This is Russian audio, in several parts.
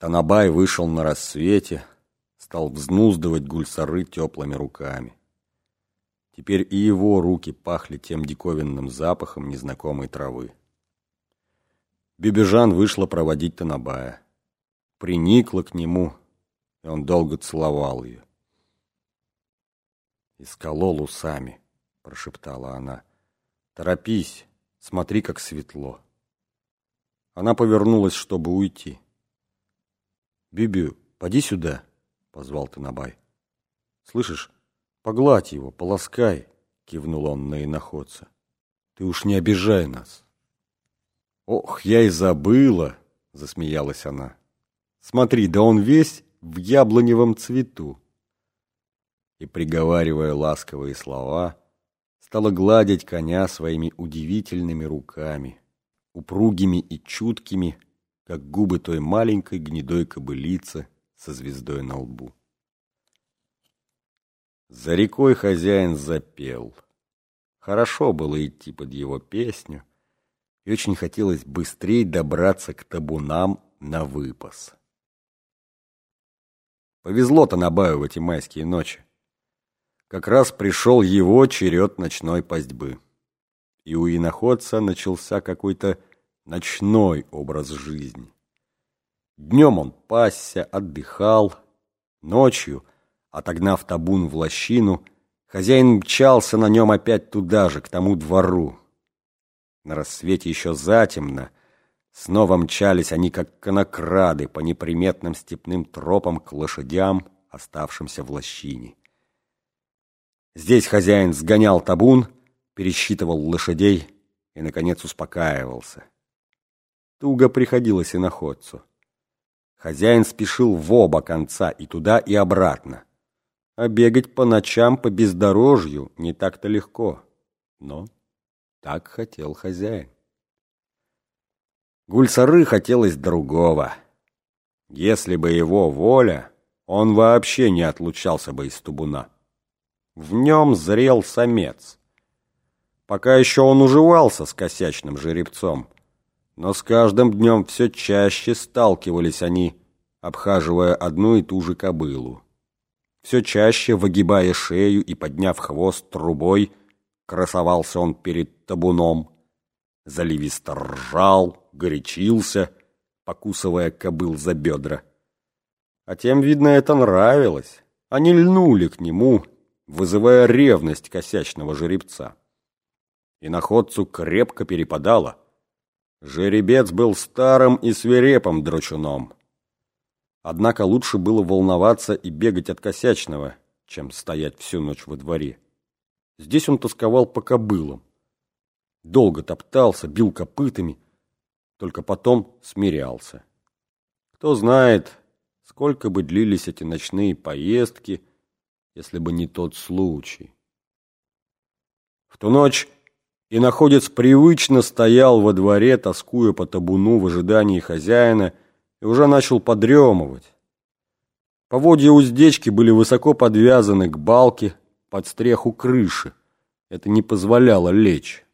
Танабай вышел на рассвете, стал взнуздывать гульсары теплыми руками. Теперь и его руки пахли тем диковинным запахом незнакомой травы. Бибежан вышла проводить Танабая. Приникла к нему, и он долго целовал ее. «Исколол усами», — прошептала она. «Торопись, смотри, как светло». Она повернулась, чтобы уйти. «Бибю, поди сюда», — позвал Танабай. «Слышишь, погладь его, полоскай», — кивнул он на иноходца. «Ты уж не обижай нас». «Ох, я и забыла», — засмеялась она. «Смотри, да он весь в яблоневом цвету». И, приговаривая ласковые слова, стала гладить коня своими удивительными руками, упругими и чуткими, как губы той маленькой гнедой кобылицы со звездой на лбу. За рекой хозяин запел. Хорошо было идти под его песню, и очень хотелось быстрее добраться к табунам на выпас. Повезло-то Набаю в эти майские ночи. Как раз пришел его черед ночной пастьбы. И у иноходца начался какой-то ночной образ жизни. Днем он пасся, отдыхал, ночью, отогнав табун в лощину, хозяин мчался на нем опять туда же, к тому двору. На рассвете еще затемно, снова мчались они, как конокрады, по неприметным степным тропам к лошадям, оставшимся в лощине. Здесь хозяин сгонял табун, пересчитывал лошадей и, наконец, успокаивался. Туго приходилось и находцу. Хозяин спешил в оба конца, и туда, и обратно. А бегать по ночам по бездорожью не так-то легко. Но так хотел хозяин. Гульсары хотелось другого. Если бы его воля, он вообще не отлучался бы из тубуна. В нем зрел самец. Пока еще он уживался с косячным жеребцом — но с каждым днем все чаще сталкивались они, обхаживая одну и ту же кобылу. Все чаще, выгибая шею и подняв хвост трубой, красовался он перед табуном. Заливисто ржал, горячился, покусывая кобыл за бедра. А тем, видно, это нравилось. Они льнули к нему, вызывая ревность косячного жеребца. И находцу крепко перепадало — Жеребец был старым и свирепым драчуном. Однако лучше было волноваться и бегать от косячного, чем стоять всю ночь во дворе. Здесь он тосковал по кобылам. Долго топтался, бил копытами, только потом смирялся. Кто знает, сколько бы длились эти ночные поездки, если бы не тот случай. В ту ночь и находец привычно стоял во дворе, тоскуя по табуну в ожидании хозяина, и уже начал подремывать. Поводья уздечки были высоко подвязаны к балке под стреху крыши. Это не позволяло лечь.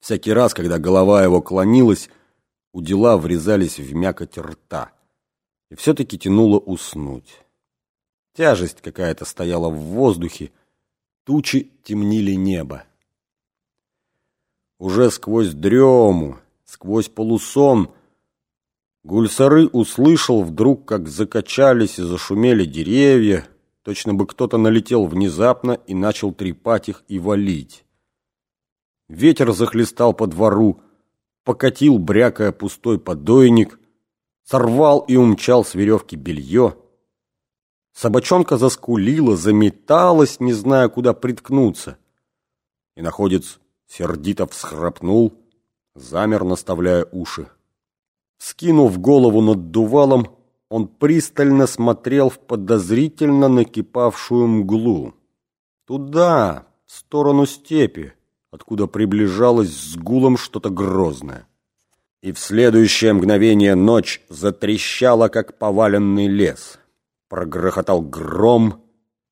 Всякий раз, когда голова его клонилась, удила врезались в мякоть рта. И все-таки тянуло уснуть. Тяжесть какая-то стояла в воздухе, тучи темнили небо. Уже сквозь дрему, сквозь полусон, Гульсары услышал вдруг, как закачались и зашумели деревья, точно бы кто-то налетел внезапно и начал трепать их и валить. Ветер захлестал по двору, покатил, брякая пустой подойник, сорвал и умчал с веревки белье. Собачонка заскулила, заметалась, не зная, куда приткнуться. И находец сердито всхрапнул, замер, наставляя уши. Скинув голову над дувалом, он пристально смотрел в подозрительно накипавшую мглу. Туда, в сторону степи, откуда приближалось с гулом что-то грозное. И в следующее мгновение ночь затрещала, как поваленный лес. Прогрохотал гром,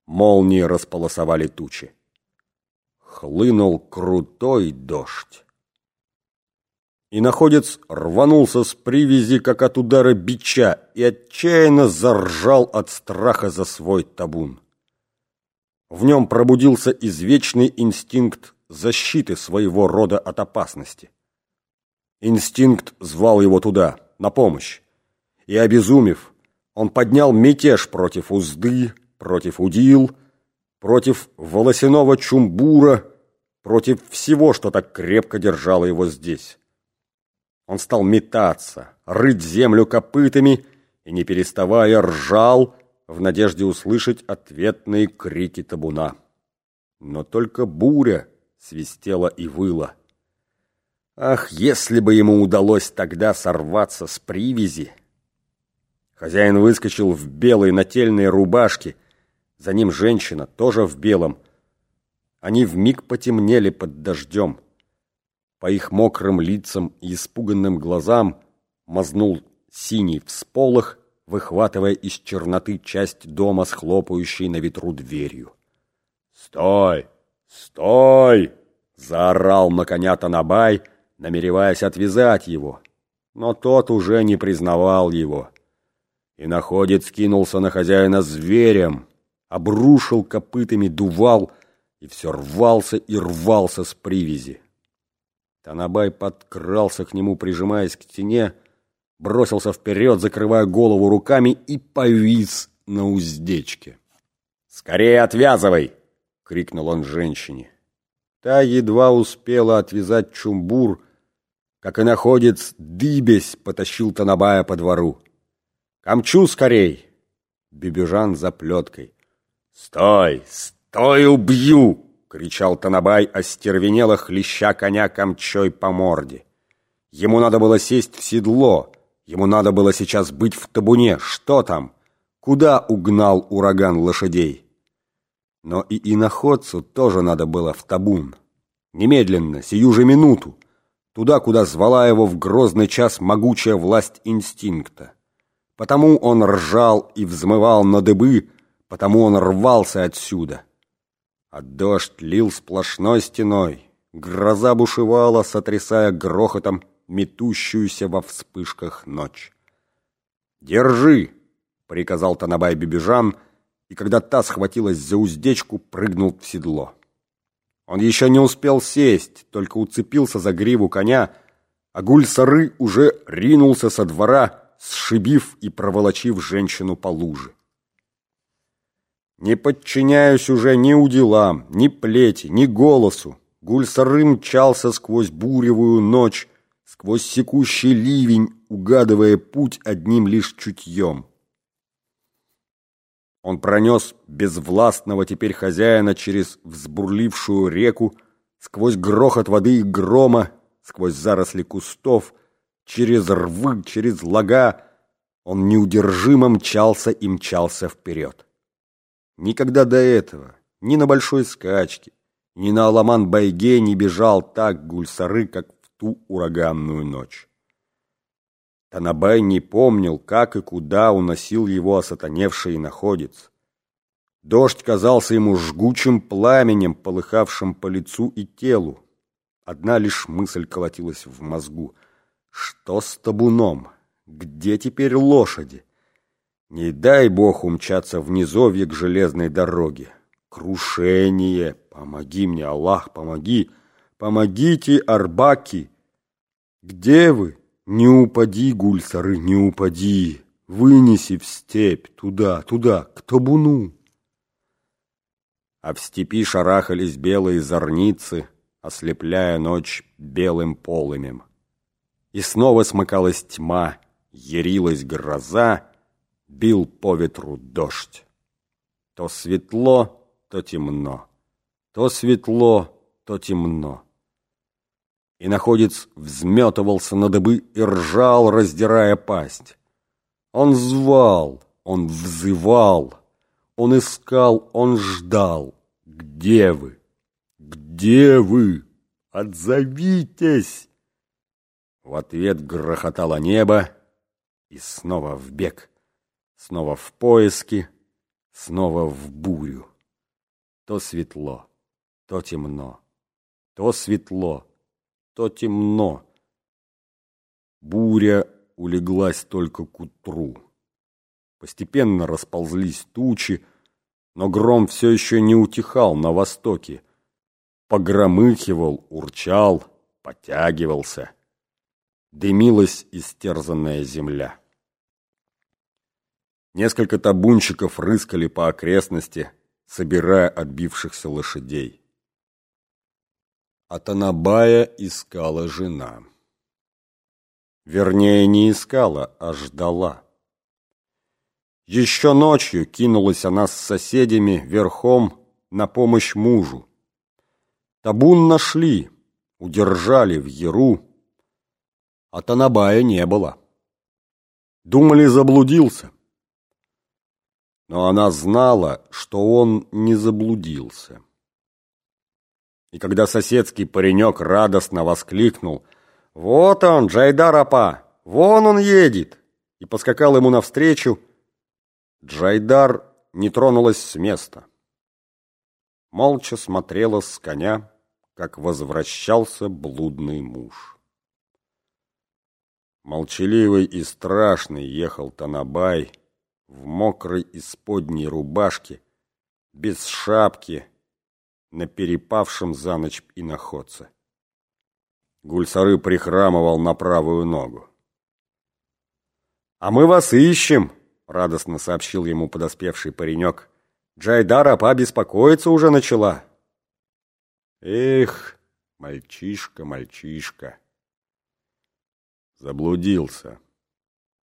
молнии располосовали тучи хлынул крутой дождь. И находец рванулся с привязи, как от удара бича, и отчаянно заржал от страха за свой табун. В нем пробудился извечный инстинкт защиты своего рода от опасности. Инстинкт звал его туда, на помощь. И, обезумев, он поднял мятеж против узды, против удил, против волосяного чумбура, против всего, что так крепко держало его здесь. Он стал метаться, рыть землю копытами и, не переставая, ржал в надежде услышать ответные крики табуна. Но только буря свистела и выла. Ах, если бы ему удалось тогда сорваться с привязи! Хозяин выскочил в белой нательной рубашке, за ним женщина, тоже в белом. Они вмиг потемнели под дождем. По их мокрым лицам и испуганным глазам мазнул синий всполох, выхватывая из черноты часть дома с на ветру дверью. «Стой! Стой!» — заорал на коня Танабай, намереваясь отвязать его. Но тот уже не признавал его. И находец кинулся на хозяина зверем, обрушил копытами, дувал и все рвался и рвался с привязи. Танабай подкрался к нему, прижимаясь к стене, бросился вперед, закрывая голову руками и повис на уздечке. «Скорее отвязывай!» — крикнул он женщине. Та едва успела отвязать чумбур, как и находец дыбесь потащил Танабая по двору. «Камчу скорей!» Бибюжан за плеткой. «Стой! Стой, убью!» — кричал Танабай, остервенело хлеща коня камчой по морде. Ему надо было сесть в седло, ему надо было сейчас быть в табуне. Что там? Куда угнал ураган лошадей? Но и иноходцу тоже надо было в табун. Немедленно, сию же минуту, туда, куда звала его в грозный час могучая власть инстинкта. Потому он ржал и взмывал на дыбы, потому он рвался отсюда. А дождь лил сплошной стеной, гроза бушевала, сотрясая грохотом метущуюся во вспышках ночь. «Держи!» — приказал Танабай Бибижан, и когда та схватилась за уздечку, прыгнул в седло. Он еще не успел сесть, только уцепился за гриву коня, а гуль-сары уже ринулся со двора, сшибив и проволочив женщину по луже. Не подчиняюсь уже ни уделам, ни плети, ни голосу. Гульсары мчался сквозь буревую ночь, сквозь секущий ливень, угадывая путь одним лишь чутьем. Он пронес безвластного теперь хозяина через взбурлившую реку, сквозь грохот воды и грома, сквозь заросли кустов, через рвы, через лага. Он неудержимо мчался и мчался вперед. Никогда до этого, ни на большой скачке, ни на Аламан-Байге не бежал так гульсары, как в ту ураганную ночь. Танабай не помнил, как и куда уносил его осатаневший находец. Дождь казался ему жгучим пламенем, полыхавшим по лицу и телу. Одна лишь мысль колотилась в мозгу. Что с табуном? Где теперь лошади? Не дай бог умчаться в низовье к железной дороге. Крушение! Помоги мне, Аллах, помоги! Помогите, Арбаки! Где вы? Не упади, гульсары, не упади! Вынеси в степь, туда, туда, к табуну! А в степи шарахались белые зорницы, ослепляя ночь белым полымем. И снова смыкалась тьма, ярилась гроза, бил по ветру дождь. То светло, то темно, то светло, то темно. И находец взметывался на дыбы и ржал, раздирая пасть. Он звал, он взывал, он искал, он ждал. Где вы? Где вы? Отзовитесь! В ответ грохотало небо, и снова в бег. Снова в поиски, снова в бурю. То светло, то темно, то светло, то темно. Буря улеглась только к утру. Постепенно расползлись тучи, но гром все еще не утихал на востоке. Погромыхивал, урчал, потягивался. Дымилась истерзанная земля. Несколько табунщиков рыскали по окрестности, собирая отбившихся лошадей. А Танабая искала жена. Вернее, не искала, а ждала. Еще ночью кинулась она с соседями верхом на помощь мужу. Табун нашли, удержали в Яру, а Танабая не было. Думали, заблудился. Но она знала, что он не заблудился. И когда соседский паренек радостно воскликнул «Вот он, Джайдар-апа! Вон он едет!» и поскакал ему навстречу, Джайдар не тронулась с места. Молча смотрела с коня, как возвращался блудный муж. Молчаливый и страшный ехал Танабай в мокрой исподней рубашке, без шапки, на перепавшем за ночь иноходце. Гульсары прихрамывал на правую ногу. «А мы вас ищем!» радостно сообщил ему подоспевший паренек. Джайдара побеспокоиться уже начала. Эх, мальчишка, мальчишка. Заблудился,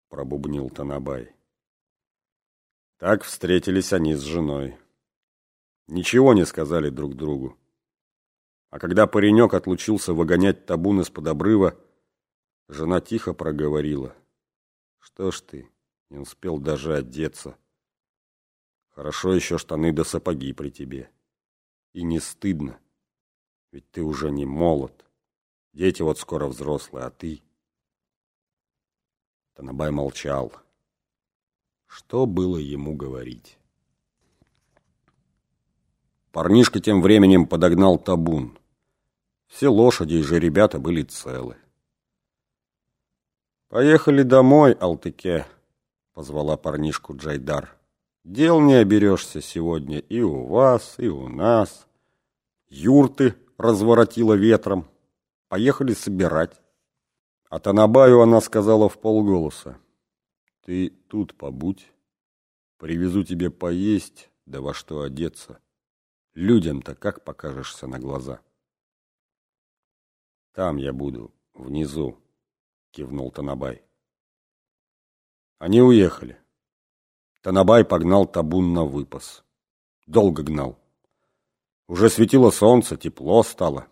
пробубнил Танабай. Так встретились они с женой. Ничего не сказали друг другу. А когда паренек отлучился выгонять табун из-под обрыва, жена тихо проговорила. Что ж ты, не успел даже одеться. Хорошо еще штаны да сапоги при тебе. И не стыдно, ведь ты уже не молод. Дети вот скоро взрослые, а ты... Танабай молчал. Что было ему говорить? Парнишка тем временем подогнал табун. Все лошади и же ребята были целы. «Поехали домой, Алтыке», позвала парнишку Джайдар. Дел не оберешься сегодня и у вас, и у нас. Юрты разворотила ветром. Поехали собирать. А Танабаю она сказала в полголоса. Ты тут побудь. Привезу тебе поесть, да во что одеться. Людям-то как покажешься на глаза? Там я буду, внизу, кивнул Танабай. Они уехали. Танабай погнал табун на выпас. Долго гнал. Уже светило солнце, тепло стало.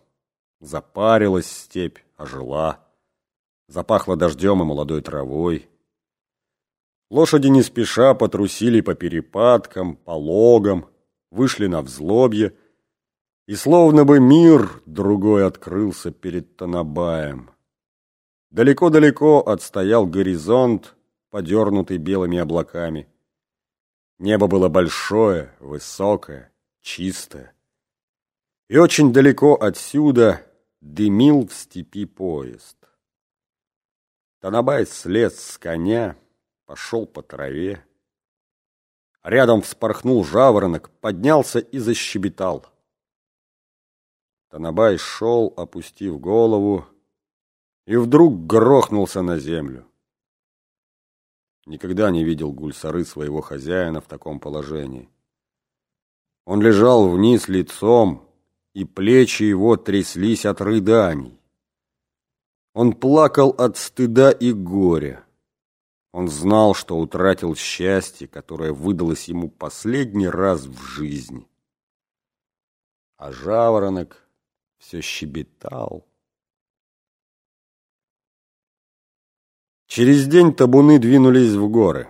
Запарилась степь, ожила. Запахло дождем и молодой травой. Лошади не спеша потрусили по перепадкам, по логам, вышли на взлобье, и словно бы мир другой открылся перед Танабаем. Далеко-далеко отстоял горизонт, подернутый белыми облаками. Небо было большое, высокое, чистое. И очень далеко отсюда дымил в степи поезд. Танабай слез с коня, пошел по траве. Рядом вспорхнул жаворонок, поднялся и защебетал. Танабай шел, опустив голову, и вдруг грохнулся на землю. Никогда не видел гульсары своего хозяина в таком положении. Он лежал вниз лицом, и плечи его тряслись от рыданий. Он плакал от стыда и горя. Он знал, что утратил счастье, которое выдалось ему последний раз в жизни. А жаворонок все щебетал. Через день табуны двинулись в горы.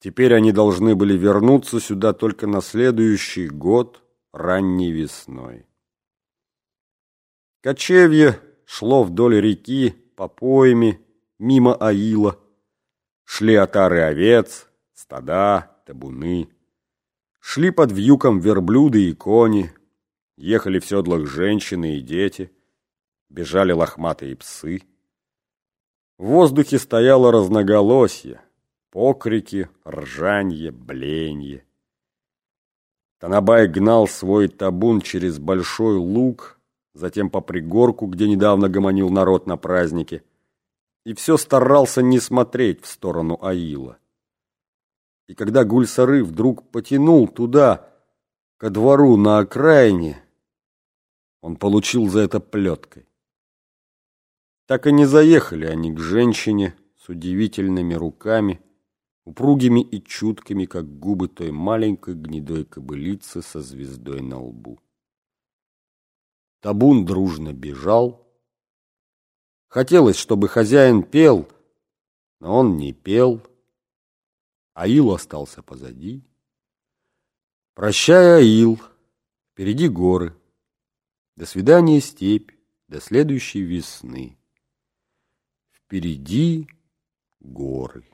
Теперь они должны были вернуться сюда только на следующий год, ранней весной. Кочевье шло вдоль реки, по пойме, мимо Аила. Шли отары овец, стада, табуны. Шли под вьюком верблюды и кони. Ехали в седлах женщины и дети. Бежали лохматые псы. В воздухе стояло разноголосье, покрики, ржанье, бленье. Танабай гнал свой табун через большой луг, затем по пригорку, где недавно гомонил народ на празднике, и все старался не смотреть в сторону Аила. И когда Гульсары вдруг потянул туда, ко двору на окраине, он получил за это плеткой. Так и не заехали они к женщине с удивительными руками, упругими и чуткими, как губы той маленькой гнедой кобылицы со звездой на лбу. Табун дружно бежал. Хотелось, чтобы хозяин пел, но он не пел. Аил остался позади. Прощай, Аил, впереди горы. До свидания, степь, до следующей весны. Впереди горы.